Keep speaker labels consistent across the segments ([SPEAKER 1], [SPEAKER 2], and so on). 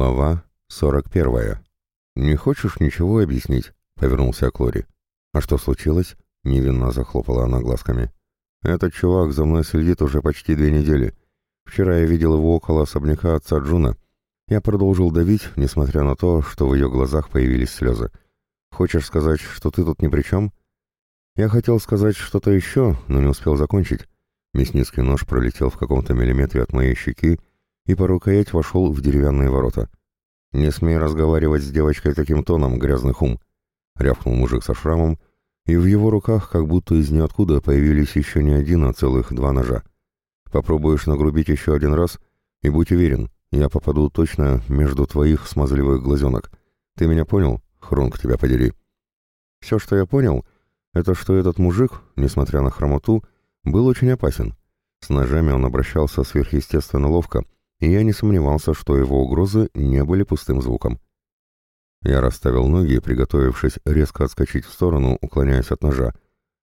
[SPEAKER 1] Глава 41. «Не хочешь ничего объяснить?» — повернулся к Лори. «А что случилось?» — невинно захлопала она глазками. «Этот чувак за мной следит уже почти две недели. Вчера я видел его около особняка отца Джуна. Я продолжил давить, несмотря на то, что в ее глазах появились слезы. Хочешь сказать, что ты тут ни при чем?» Я хотел сказать что-то еще, но не успел закончить. Мясницкий нож пролетел в каком-то миллиметре от моей щеки, и по рукоять вошел в деревянные ворота. «Не смей разговаривать с девочкой таким тоном, грязный хум!» — рявкнул мужик со шрамом, и в его руках как будто из ниоткуда появились еще не один, а целых два ножа. «Попробуешь нагрубить еще один раз, и будь уверен, я попаду точно между твоих смазливых глазенок. Ты меня понял? Хрунг тебя подери!» Все, что я понял, это что этот мужик, несмотря на хромоту, был очень опасен. С ножами он обращался сверхъестественно ловко — и я не сомневался, что его угрозы не были пустым звуком. Я расставил ноги, приготовившись резко отскочить в сторону, уклоняясь от ножа,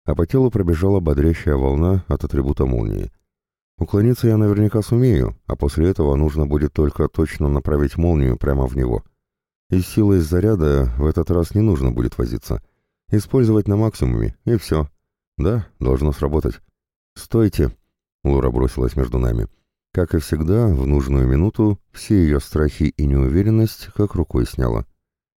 [SPEAKER 1] а по телу пробежала бодрящая волна от атрибута молнии. Уклониться я наверняка сумею, а после этого нужно будет только точно направить молнию прямо в него. И силой заряда в этот раз не нужно будет возиться. Использовать на максимуме, и все. Да, должно сработать. «Стойте!» — Лура бросилась между нами. Как и всегда, в нужную минуту все ее страхи и неуверенность как рукой сняла.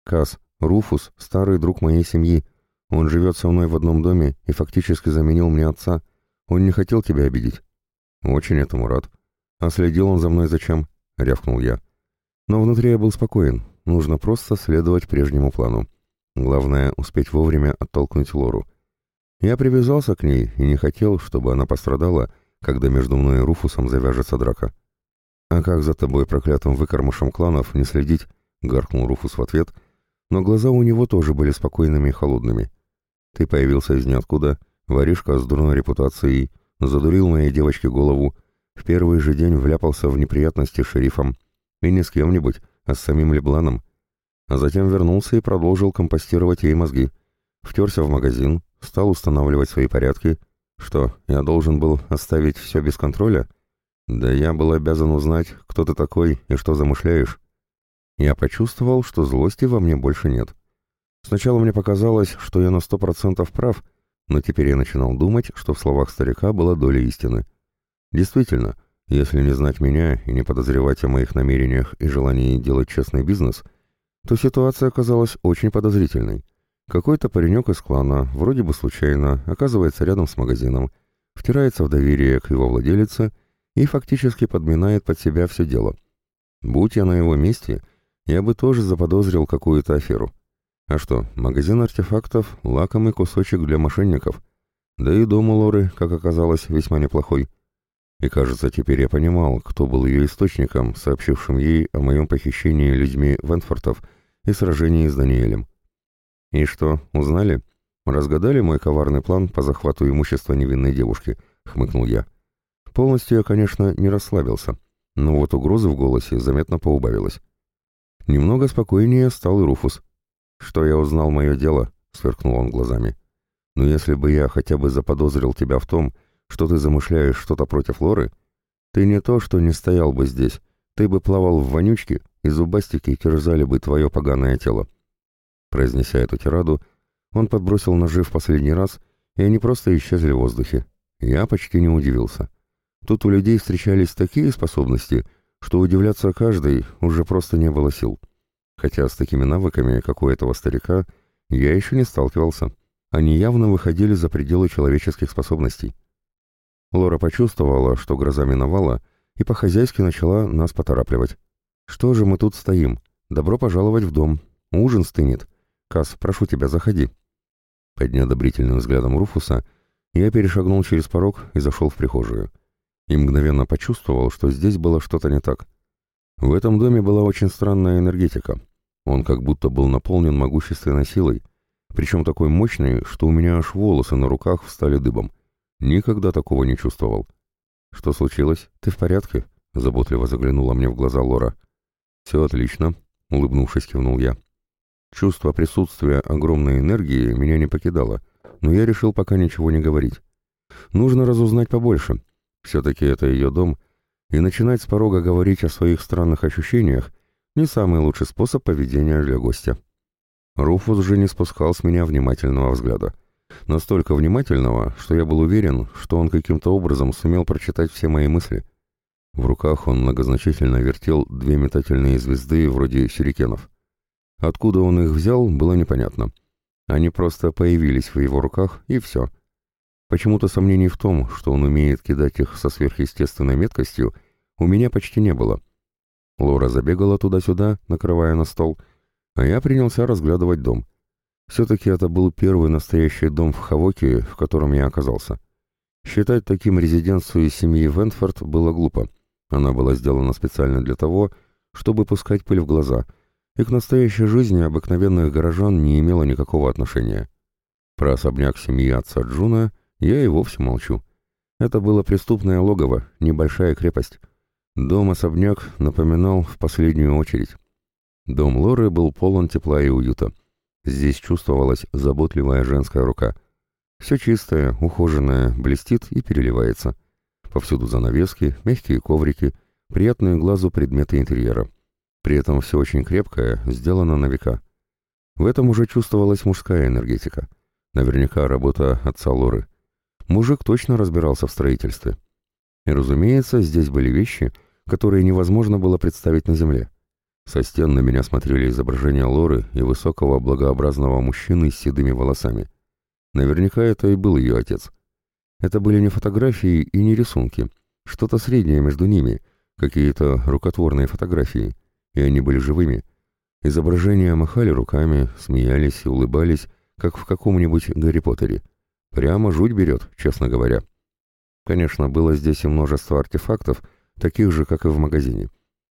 [SPEAKER 1] Кас, Руфус, старый друг моей семьи. Он живет со мной в одном доме и фактически заменил мне отца. Он не хотел тебя обидеть. Очень этому рад. А следил он за мной зачем? Рявкнул я. Но внутри я был спокоен. Нужно просто следовать прежнему плану. Главное, успеть вовремя оттолкнуть Лору. Я привязался к ней и не хотел, чтобы она пострадала, когда между мной и Руфусом завяжется драка. «А как за тобой, проклятым выкормышем кланов, не следить?» — гаркнул Руфус в ответ, но глаза у него тоже были спокойными и холодными. «Ты появился из ниоткуда, воришка с дурной репутацией, задурил моей девочке голову, в первый же день вляпался в неприятности с шерифом, и не с кем-нибудь, а с самим Лебланом, а затем вернулся и продолжил компостировать ей мозги, втерся в магазин, стал устанавливать свои порядки, что, я должен был оставить все без контроля? Да я был обязан узнать, кто ты такой и что замышляешь. Я почувствовал, что злости во мне больше нет. Сначала мне показалось, что я на сто процентов прав, но теперь я начинал думать, что в словах старика была доля истины. Действительно, если не знать меня и не подозревать о моих намерениях и желании делать честный бизнес, то ситуация оказалась очень подозрительной. Какой-то паренек из клана, вроде бы случайно, оказывается рядом с магазином, втирается в доверие к его владелице и фактически подминает под себя все дело. Будь я на его месте, я бы тоже заподозрил какую-то аферу. А что, магазин артефактов — лакомый кусочек для мошенников. Да и дом у Лоры, как оказалось, весьма неплохой. И кажется, теперь я понимал, кто был ее источником, сообщившим ей о моем похищении людьми Вентфортов и сражении с Даниэлем. «И что, узнали? Разгадали мой коварный план по захвату имущества невинной девушки?» — хмыкнул я. Полностью я, конечно, не расслабился, но вот угрозы в голосе заметно поубавилось. Немного спокойнее стал и Руфус. «Что я узнал мое дело?» — сверкнул он глазами. «Но если бы я хотя бы заподозрил тебя в том, что ты замышляешь что-то против Лоры, ты не то, что не стоял бы здесь, ты бы плавал в вонючке, и зубастики терзали бы твое поганое тело. Произнеся эту тираду, он подбросил ножи в последний раз, и они просто исчезли в воздухе. Я почти не удивился. Тут у людей встречались такие способности, что удивляться каждой уже просто не было сил. Хотя с такими навыками, как у этого старика, я еще не сталкивался. Они явно выходили за пределы человеческих способностей. Лора почувствовала, что гроза миновала, и по-хозяйски начала нас поторапливать. «Что же мы тут стоим? Добро пожаловать в дом. Ужин стынет. «Кас, прошу тебя, заходи». Под неодобрительным взглядом Руфуса я перешагнул через порог и зашел в прихожую. И мгновенно почувствовал, что здесь было что-то не так. В этом доме была очень странная энергетика. Он как будто был наполнен могущественной силой, причем такой мощной, что у меня аж волосы на руках встали дыбом. Никогда такого не чувствовал. «Что случилось? Ты в порядке?» — заботливо заглянула мне в глаза Лора. «Все отлично», — улыбнувшись, кивнул я. Чувство присутствия огромной энергии меня не покидало, но я решил пока ничего не говорить. Нужно разузнать побольше. Все-таки это ее дом, и начинать с порога говорить о своих странных ощущениях Не самый лучший способ поведения для гостя. Руфус же не спускал с меня внимательного взгляда. Настолько внимательного, что я был уверен, что он каким-то образом сумел прочитать все мои мысли. В руках он многозначительно вертел две метательные звезды вроде сюрикенов. Откуда он их взял, было непонятно. Они просто появились в его руках, и все. Почему-то сомнений в том, что он умеет кидать их со сверхъестественной меткостью, у меня почти не было. Лора забегала туда-сюда, накрывая на стол, а я принялся разглядывать дом. Все-таки это был первый настоящий дом в Хавоке, в котором я оказался. Считать таким резиденцию семьи Вентфорд было глупо. Она была сделана специально для того, чтобы пускать пыль в глаза, и к настоящей жизни обыкновенных горожан не имела никакого отношения. Про особняк семьи отца Джуна я и вовсе молчу. Это было преступное логово, небольшая крепость. Дом-особняк напоминал в последнюю очередь. Дом Лоры был полон тепла и уюта. Здесь чувствовалась заботливая женская рука. Все чистое, ухоженное, блестит и переливается. Повсюду занавески, мягкие коврики, приятные глазу предметы интерьера. При этом все очень крепкое, сделано на века. В этом уже чувствовалась мужская энергетика. Наверняка работа отца Лоры. Мужик точно разбирался в строительстве. И, разумеется, здесь были вещи, которые невозможно было представить на земле. Со стен на меня смотрели изображения Лоры и высокого благообразного мужчины с седыми волосами. Наверняка это и был ее отец. Это были не фотографии и не рисунки, что-то среднее между ними, какие-то рукотворные фотографии, и они были живыми. Изображения махали руками, смеялись и улыбались, как в каком-нибудь Гарри Поттере. Прямо жуть берет, честно говоря. Конечно, было здесь и множество артефактов, таких же, как и в магазине.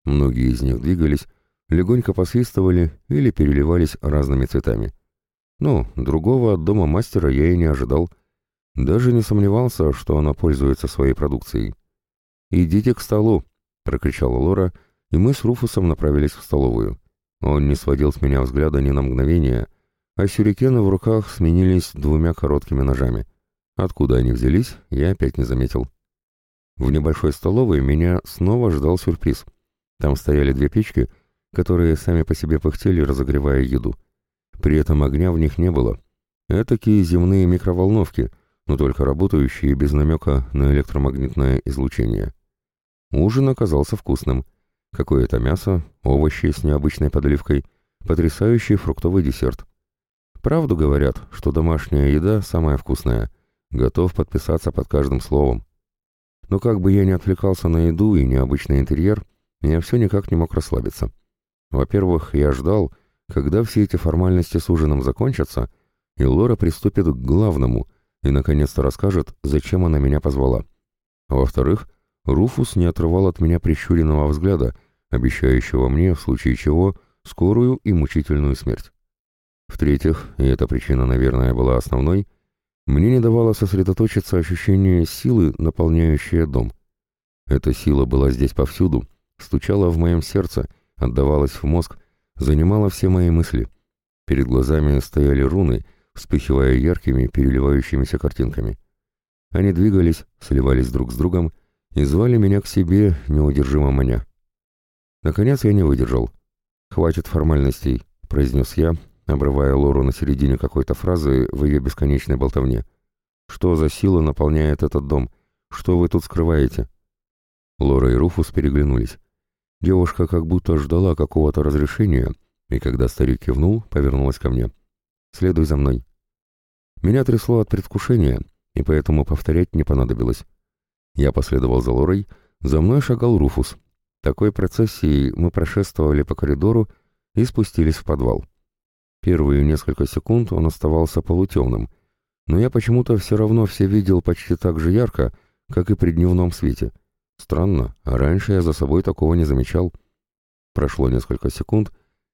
[SPEAKER 1] Многие из них двигались, легонько посвистывали или переливались разными цветами. Ну, другого от дома мастера я и не ожидал. Даже не сомневался, что она пользуется своей продукцией. «Идите к столу!» — прокричала Лора, и мы с Руфусом направились в столовую. Он не сводил с меня взгляда ни на мгновение — а сюрикены в руках сменились двумя короткими ножами. Откуда они взялись, я опять не заметил. В небольшой столовой меня снова ждал сюрприз. Там стояли две печки, которые сами по себе пыхтели, разогревая еду. При этом огня в них не было. Этакие земные микроволновки, но только работающие без намека на электромагнитное излучение. Ужин оказался вкусным. Какое-то мясо, овощи с необычной подливкой, потрясающий фруктовый десерт. Правду говорят, что домашняя еда самая вкусная. Готов подписаться под каждым словом. Но как бы я ни отвлекался на еду и необычный интерьер, я все никак не мог расслабиться. Во-первых, я ждал, когда все эти формальности с ужином закончатся, и Лора приступит к главному и наконец-то расскажет, зачем она меня позвала. Во-вторых, Руфус не отрывал от меня прищуренного взгляда, обещающего мне, в случае чего, скорую и мучительную смерть. В-третьих, и эта причина, наверное, была основной, мне не давало сосредоточиться ощущение силы, наполняющее дом. Эта сила была здесь повсюду, стучала в моем сердце, отдавалась в мозг, занимала все мои мысли. Перед глазами стояли руны, вспыхивая яркими, переливающимися картинками. Они двигались, сливались друг с другом и звали меня к себе, неудержимо маня. Наконец я не выдержал. «Хватит формальностей», — произнес я, обрывая Лору на середине какой-то фразы в ее бесконечной болтовне. «Что за сила наполняет этот дом? Что вы тут скрываете?» Лора и Руфус переглянулись. Девушка как будто ждала какого-то разрешения, и когда старик кивнул, повернулась ко мне. «Следуй за мной». Меня трясло от предвкушения, и поэтому повторять не понадобилось. Я последовал за Лорой, за мной шагал Руфус. Такой процессией мы прошествовали по коридору и спустились в подвал. Первые несколько секунд он оставался полутемным, но я почему-то все равно все видел почти так же ярко, как и при дневном свете. Странно, а раньше я за собой такого не замечал. Прошло несколько секунд,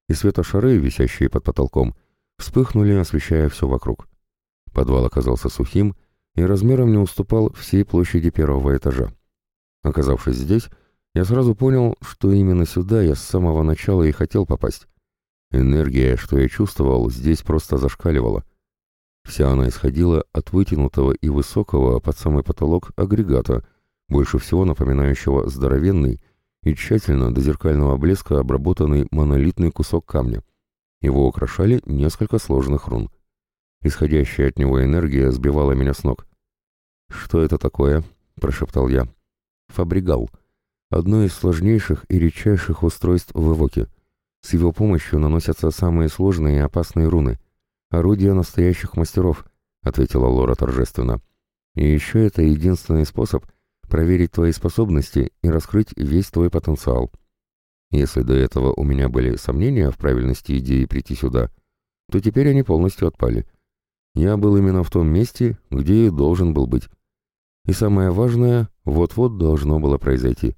[SPEAKER 1] и светошары, висящие под потолком, вспыхнули, освещая все вокруг. Подвал оказался сухим и размером не уступал всей площади первого этажа. Оказавшись здесь, я сразу понял, что именно сюда я с самого начала и хотел попасть. Энергия, что я чувствовал, здесь просто зашкаливала. Вся она исходила от вытянутого и высокого под самый потолок агрегата, больше всего напоминающего здоровенный и тщательно до зеркального блеска обработанный монолитный кусок камня. Его украшали несколько сложных рун. Исходящая от него энергия сбивала меня с ног. «Что это такое?» — прошептал я. «Фабригал. Одно из сложнейших и редчайших устройств в Эвоке. С его помощью наносятся самые сложные и опасные руны. Орудия настоящих мастеров», — ответила Лора торжественно. «И еще это единственный способ проверить твои способности и раскрыть весь твой потенциал. Если до этого у меня были сомнения в правильности идеи прийти сюда, то теперь они полностью отпали. Я был именно в том месте, где и должен был быть. И самое важное, вот-вот должно было произойти.